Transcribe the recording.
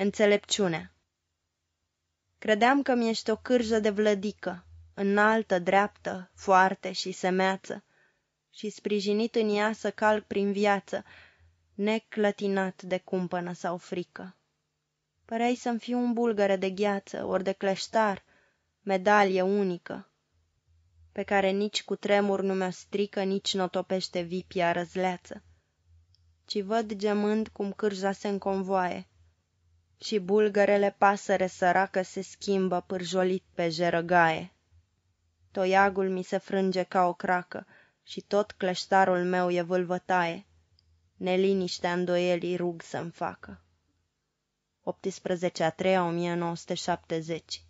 Înțelepciune Credeam că mi-ești o cârjă de vlădică, înaltă, dreaptă, foarte și semeață, și sprijinit în ea să calc prin viață, neclătinat de cumpănă sau frică. Păreai să-mi fiu un bulgăre de gheață, ori de cleștar, medalie unică, pe care nici cu tremur nu mi-o strică, nici n-o topește vipia răzleață, ci văd gemând cum cârja se înconvoaie, și bulgărele pasăre săracă se schimbă pârjolit pe jerăgaie. Toiagul mi se frânge ca o cracă și tot cleștarul meu e vâlvătaie. Neliniștea îndoielii rug să-mi facă. 18 a 3 1970